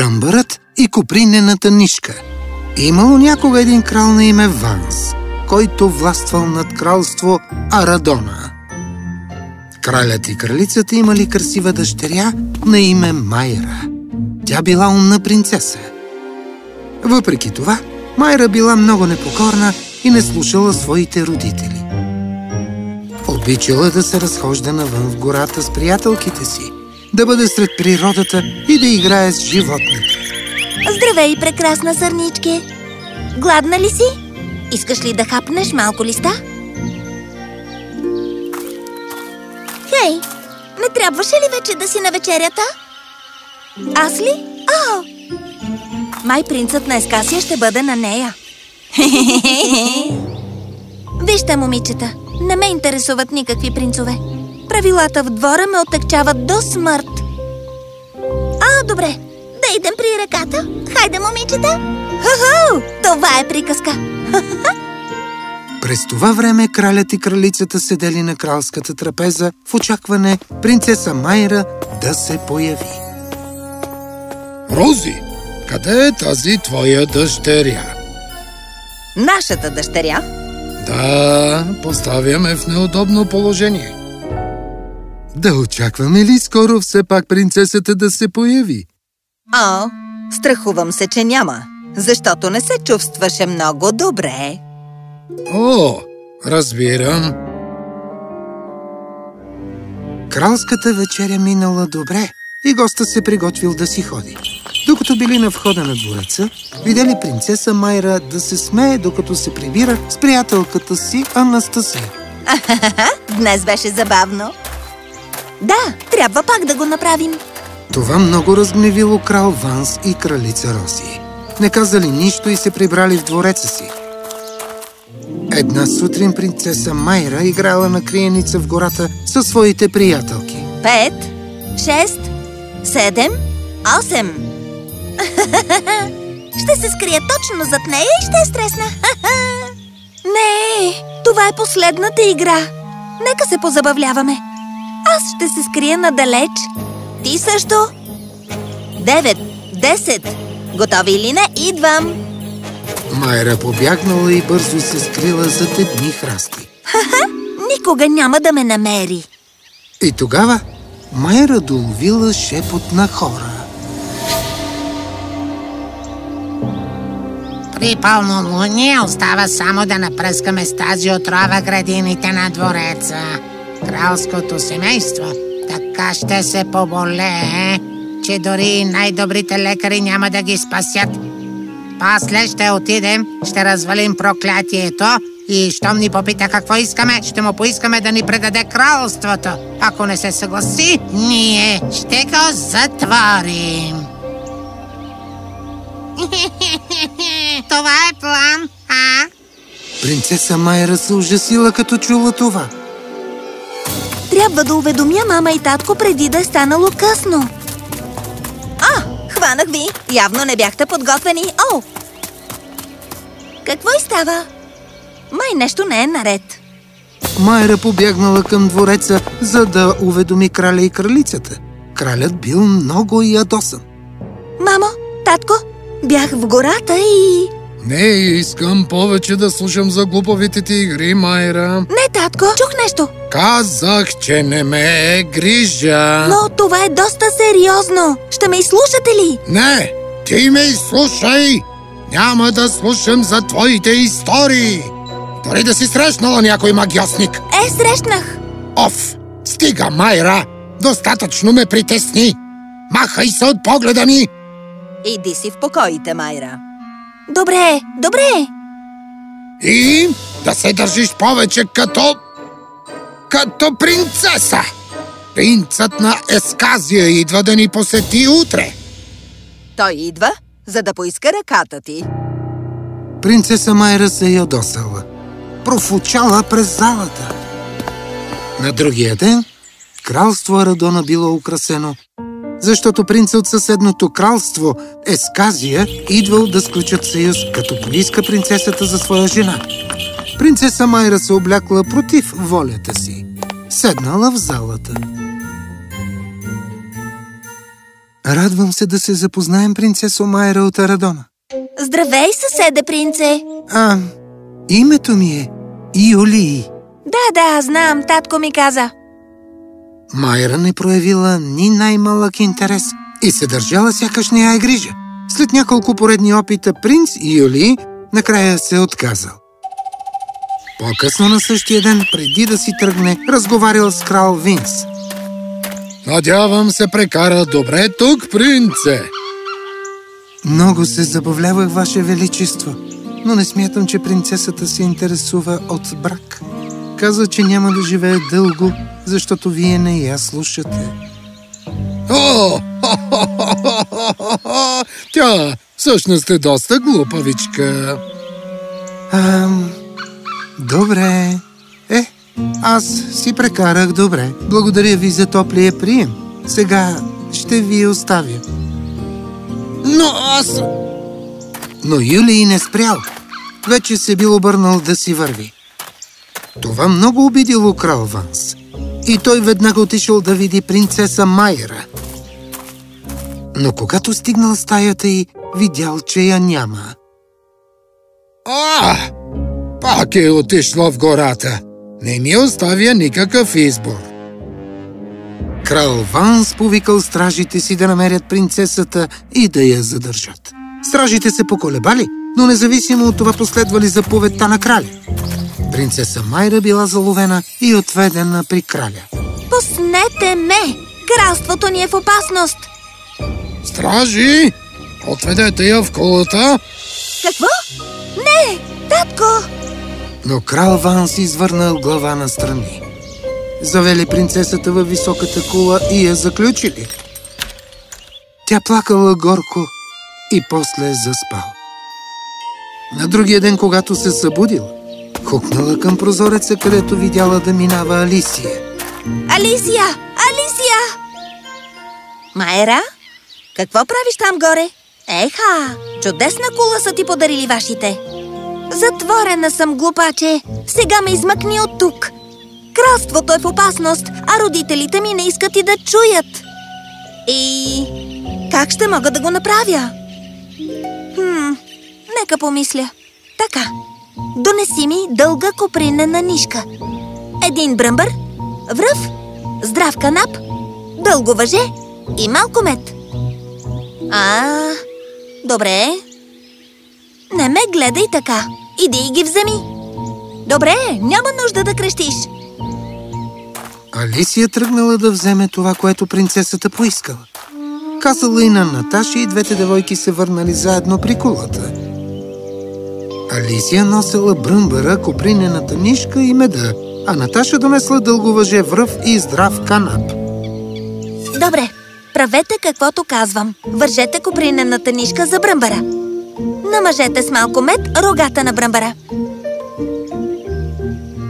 Бръмбърът и купринената нишка Имало някога един крал на име Ванс, който властвал над кралство Арадона. Кралят и кралицата имали красива дъщеря на име Майра. Тя била умна принцеса. Въпреки това, Майра била много непокорна и не слушала своите родители. Обичала да се разхожда навън в гората с приятелките си, да бъде сред природата и да играе с животните. Здравей, прекрасна сърничке! Гладна ли си? Искаш ли да хапнеш малко листа? Хей, не трябваше ли вече да си на вечерята? Аз ли? О! Май принцът на Ескасия ще бъде на нея. Вижте, момичета, не ме интересуват никакви принцове. Правилата в двора ме отекчават до смърт. А, добре, да идем при реката. Хайде, момичета! Ху-ху! Това е приказка. През това време кралят и кралицата седели на кралската трапеза в очакване принцеса Майра да се появи. Рози, къде е тази твоя дъщеря? Нашата дъщеря? Да, поставяме в неудобно положение. Да очакваме ли скоро все пак принцесата да се появи? О, страхувам се, че няма, защото не се чувстваше много добре. О, разбирам. Кралската вечеря минала добре и госта се приготвил да си ходи. Докато били на входа на двореца, видели принцеса Майра да се смее, докато се прибира с приятелката си Анастасия. Днес беше забавно. Да, трябва пак да го направим. Това много разгневило крал Ванс и кралица Роси. Не казали нищо и се прибрали в двореца си. Една сутрин принцеса Майра играла на криеница в гората със своите приятелки. Пет, шест, седем, осем. Ще се скрия точно зад нея и ще е стресна. Не, това е последната игра. Нека се позабавляваме. Аз ще се скрия надалеч. Ти също. Девет, десет. Готови или не? Идвам. Майра побягнала и бързо се скрила зад едни храсти. Никога няма да ме намери. И тогава Майра доловила шепот на хора. При пълнолуние остава само да напръскаме с тази отрова градините на двореца. Кралското семейство така ще се поболее, че дори най-добрите лекари няма да ги спасят. После ще отидем, ще развалим проклятието и щом ни попита какво искаме, ще му поискаме да ни предаде кралството. Ако не се съгласи, ние ще го затворим. Това е план, а? Принцеса Майра се ужасила, като чула това. Трябва да уведомя мама и татко преди да е станало късно. А, хванах ви. Явно не бяхте подготвени. О! Какво и става? Май нещо не е наред. Майра побягнала към двореца, за да уведоми краля и кралицата. Кралят бил много ядосан. Мамо, татко, бях в гората и... Не искам повече да слушам за глупавите ти игри, Майра. Не, татко, чух нещо. Казах, че не ме е грижа. Но това е доста сериозно. Ще ме изслушате ли? Не, ти ме изслушай! Няма да слушам за твоите истории! Дори да си срещнала някой магиосник. Е, срещнах. Оф, стига, Майра! Достатъчно ме притесни! Махай се от погледа ми! Иди си в покоите, Майра. Добре, добре. И да се държиш повече като... като принцеса! Принцът на Есказия идва да ни посети утре. Той идва, за да поиска ръката ти. Принцеса Майра се ядосала. Профучала през залата. На другия ден кралство Арадона било украсено, защото принца от съседното кралство Есказия идвал да сключат съюз, като поиска принцесата за своя жена. Принцеса Майра се облякла против волята си. Седнала в залата. Радвам се да се запознаем, принцесо Майра от Арадона. Здравей, съседе принце! А, името ми е Юлии. Да, да, знам, татко ми каза. Майра не проявила ни най-малък интерес и се държала сякаш не я е грижа. След няколко поредни опита принц Юли накрая се отказал. По-късно на същия ден, преди да си тръгне, разговарял с крал Винс. Надявам се прекара добре тук, принце. Много се забавлявах, Ваше Величество, но не смятам, че принцесата се интересува от брак. Каза, че няма да живее дълго, защото вие не я слушате. О, Тя всъщност е доста глупавичка. Ам, добре. Е, аз си прекарах добре. Благодаря ви за топлия прием. Сега ще ви оставя. Но аз... Но Юлий не спрял. Вече се бил обърнал да си върви. Това много обидило крал Ванс. И той веднага отишъл да види принцеса Майера. Но когато стигнал стаята й, видял, че я няма. А, пак е отишла в гората. Не ми оставя никакъв избор. Крал Ванс повикал стражите си да намерят принцесата и да я задържат. Стражите се поколебали, но независимо от това последвали заповедта на краля. Принцеса Майра била заловена и отведена при краля. Пуснете ме! Кралството ни е в опасност! Стражи, отведете я в колата. Какво? Не! Татко! Но крал Ванс извърнал глава на страни. Завели принцесата във високата кула и я заключили. Тя плакала горко и после заспал. На другия ден, когато се събудила, хукнала към прозореца, където видяла да минава Алисия. Алисия! Алисия! Майера? Какво правиш там горе? Еха! Чудесна кула са ти подарили вашите! Затворена съм, глупаче! Сега ме измъкни от тук! Кралството е в опасност, а родителите ми не искат и да чуят! И... как ще мога да го направя? Нека помисля. Така, донеси ми дълга копринена нишка. Един бръмбър, връв, здрав канап, дълго въже и малко мед. А, добре. Не ме гледай така. Иди и ги вземи. Добре, няма нужда да крещиш. Алисия тръгнала да вземе това, което принцесата поискала. Казала и на Наташа и двете девойки се върнали заедно при кулата. Алисия носела бръмбъра, копринената нишка и меда, а Наташа донесла дълго въже връв и здрав канап. Добре, правете каквото казвам. Вържете копринената нишка за бръмбара. Намажете с малко мед рогата на бръмбара.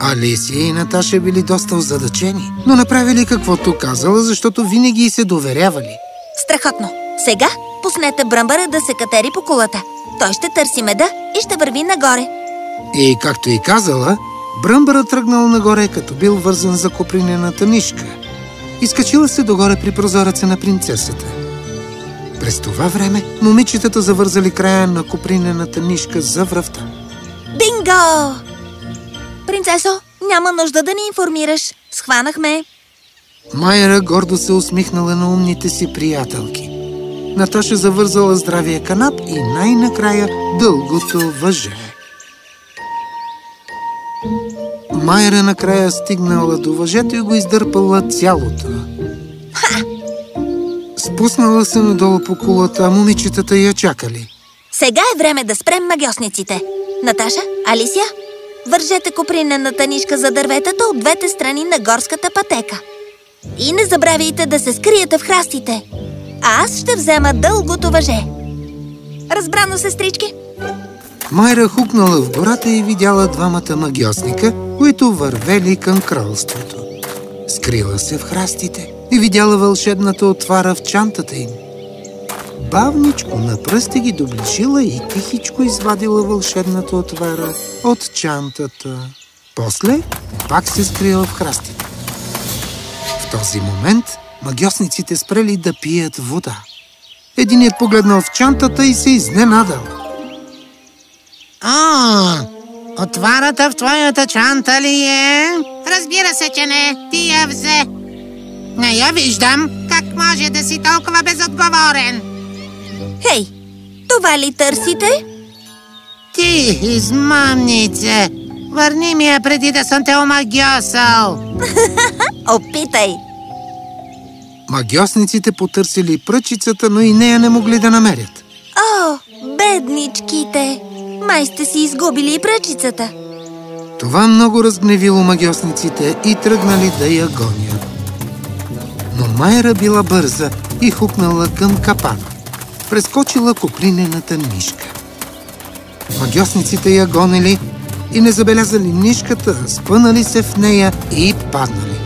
Алисия и Наташа били доста озадачени, но направили каквото казала, защото винаги й се доверявали. Страхотно! Сега пуснете бръмбара да се катери по кулата. Той ще търси меда и ще върви нагоре. И, както и казала, Бръмбъра тръгнал нагоре, като бил вързан за копринената нишка. Изкачила се догоре при прозореца на принцесата. През това време момичетата завързали края на копринената нишка за връвта. Бинго! Принцесо, няма нужда да ни информираш. Схванахме. Майера гордо се усмихнала на умните си приятелки. Наташа завързала здравия канап и най-накрая дългото въже. Майера накрая стигнала до въжето и го издърпала цялото. Ха! Спуснала се надолу по кулата, а момичетата я чакали. Сега е време да спрем магиосниците. Наташа, Алисия, вържете копринената нишка за дърветата от двете страни на горската пътека. И не забравяйте да се скриете в храстите. Аз ще взема дългото въже. Разбрано, сестрички? Майра хукнала в гората и видяла двамата магиосника, които вървели към кралството. Скрила се в храстите и видяла вълшебната отвара в чантата им. Бавничко на пръсти ги доближила и тихичко извадила вълшебната отвара от чантата. После пак се скрила в храстите. В този момент магиосниците спрели да пият вода. Единият погледнал в чантата и се изненадал. О, отварата в твоята чанта ли е? Разбира се, че не. Ти я взе. Не я виждам. Как може да си толкова безотговорен? Хей, това ли търсите? Ти, измамнице! Върни ми я преди да съм те омагьосал! Опитай! Магиосниците потърсили пръчицата, но и нея не могли да намерят. О, бедничките! Май сте си изгубили и пръчицата. Това много разгневило магиосниците и тръгнали да я гонят. Но Майра била бърза и хукнала към капана. Прескочила копринената мишка. Магиосниците я гонили и не забелязали нишката, спънали се в нея и паднали.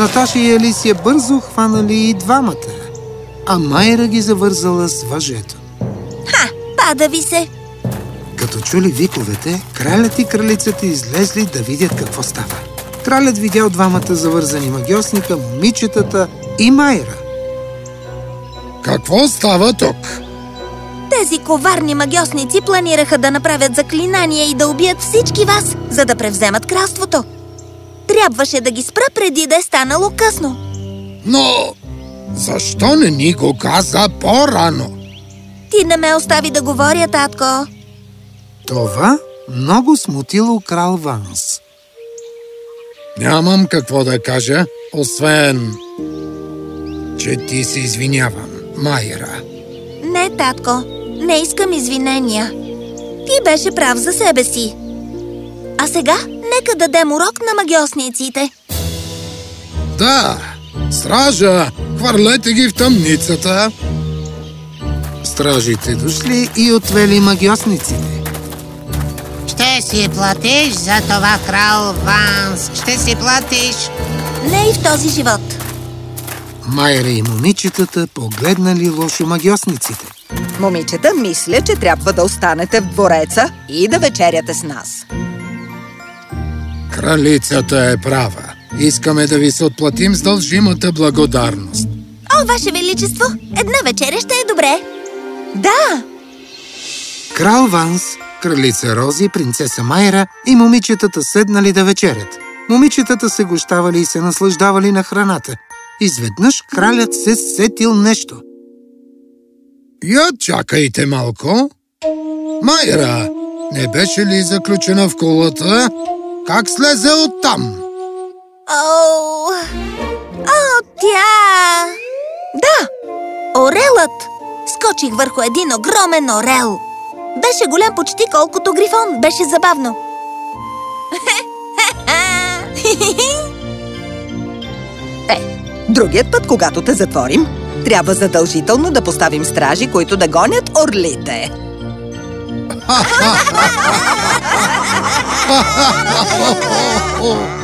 Наташа и Алисия бързо хванали и двамата, а Майра ги завързала с въжето. Ха, пада ви се! Като чули виковете, кралят и кралицата излезли да видят какво става. Кралят видял двамата завързани магиосника, момичетата и Майра. Какво става тук? Тези коварни магиосници планираха да направят заклинание и да убият всички вас, за да превземат кралството. Трябваше да ги спра преди да е станало късно. Но защо не ни го каза по-рано? Ти не ме остави да говоря, татко. Това много смутило крал Ванс. Нямам какво да кажа, освен, че ти се извинявам, Майра. Не, татко, не искам извинения. Ти беше прав за себе си. А сега нека дадем урок на магиосниците. Да, стража, хвърлете ги в тъмницата. Стражите дошли и отвели магиосниците. Ще си платиш за това, крал Ванс. Ще си платиш. Не и в този живот. Майра и момичетата погледнали лошо магиосниците. Момичета, мисля, че трябва да останете в двореца и да вечеряте с нас. Кралицата е права. Искаме да ви се отплатим с дължимата благодарност. О, Ваше Величество, една вечеря ще е добре. Да, Крал Ванс, кралица Рози, принцеса Майра и момичетата седнали да вечерят. Момичетата се гощавали и се наслаждавали на храната. Изведнъж кралят се сетил нещо. Я чакайте малко. Майра, не беше ли заключена в кулата? Как слезе оттам? О, о, тя... Да, орелът! Скочих върху един огромен орел. Беше голям почти колкото грифон. Беше забавно. Е, другият път, когато те затворим, трябва задължително да поставим стражи, които да гонят орлите. oh, oh, oh.